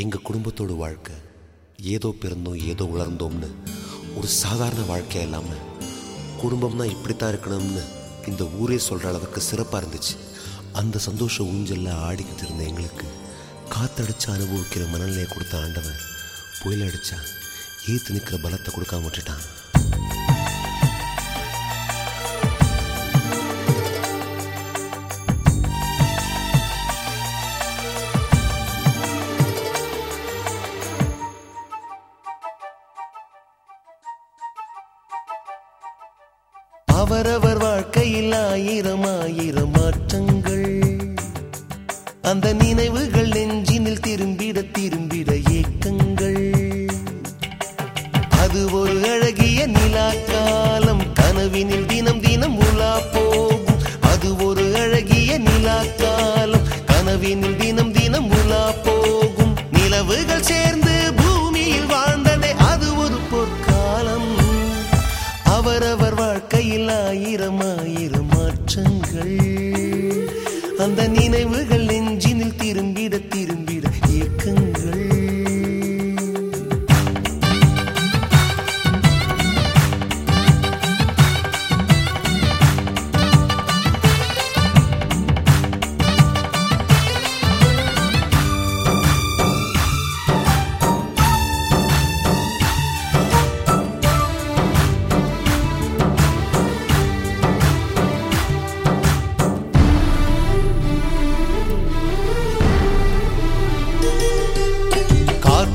எங்கள் குடும்பத்தோட வாழ்க்கை ஏதோ பிறந்தோம் ஏதோ உலர்ந்தோம்னு ஒரு சாதாரண வாழ்க்கை இல்லாமல் குடும்பம்னா இப்படித்தான் இருக்கணும்னு இந்த ஊரே சொல்கிற அளவுக்கு சிறப்பாக இருந்துச்சு. அந்த சந்தோஷ ஊஞ்சலில் ஆடிக்கிட்டு இருந்த எங்களுக்கு காத்தடிச்சு அனுபவிக்கிற மனநிலையை கொடுத்த ஆண்டவன் புயல் அடித்தான் ஏத்து நிற்கிற பலத்தை கொடுக்காம விட்டுட்டான். அவரவர் வாழ்க்கையில் ஆயிரம் ஆயிரம் மாற்றங்கள். அந்த நினைவுகள் நெஞ்சினில் திரும்பிட திரும்பிட ஏக்கங்கள். அது ஒரு அழகிய அந்த நினைவுகள்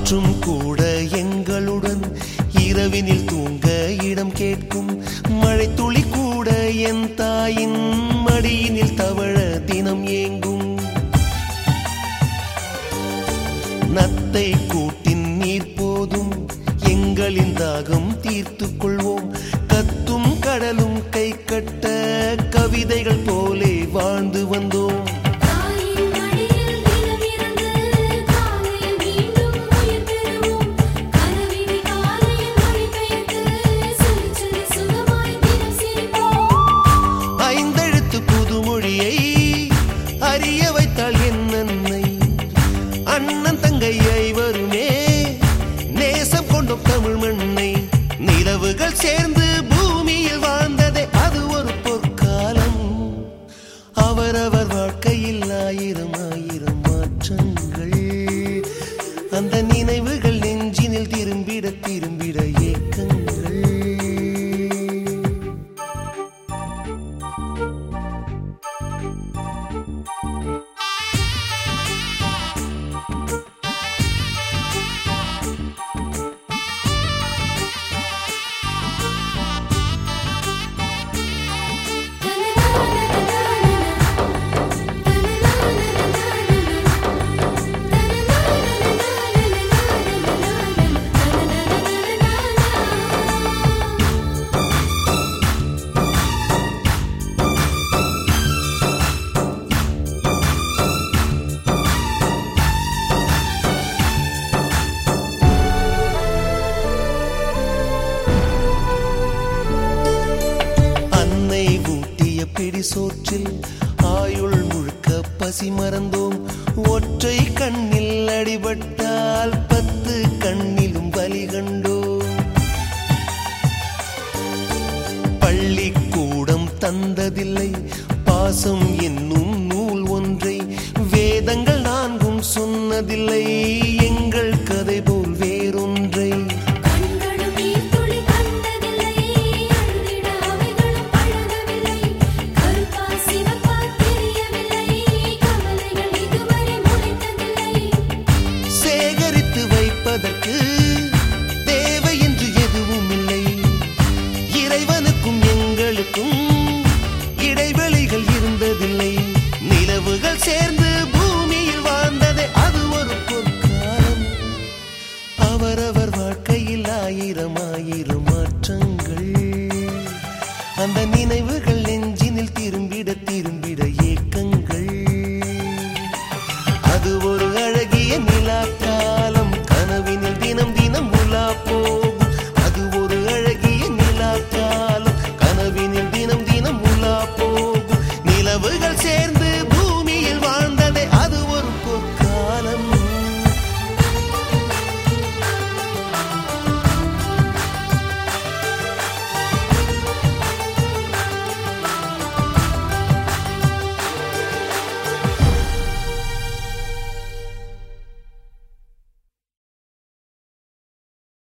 காற்றும் கூட எங்களுடன் இரவினில் தூங்க இடம் கேட்கும். மழை துளி கூட என் தாயின் மடியினில் தவழ தினம் ஏங்கும். நத்தை கூட்டின் நீர் போதும். எங்களின் தாகம் தீர்த்து கொள்வோம். கத்தும் கடலும் கை கட்ட கவிதைகள் போலே வாழ்ந்து வந்தோம். அண்ணன் தங்கை ஐவருமே நேசம் கொண்டோம் தமிழ் மண்ணை நிலவுகள் சேர்ந்து பூமியில் வாழ்ந்ததே. அது ஒரு பொற்காலம். அவரவர் வாழ்க்கையில் ஆயிரம் சோற்றில் ஆயுள் முழுக்க பசி மறந்தோம். ஒற்றை கண்ணில் அடிபட்டால் பத்து கண்ணிலும் பலி கண்டோம். பள்ளிக்கூடம் தந்ததில்லை பாசம் என்னும் நூல் ஒன்றை வேதங்கள் நான்கும் சொன்னதில்லை.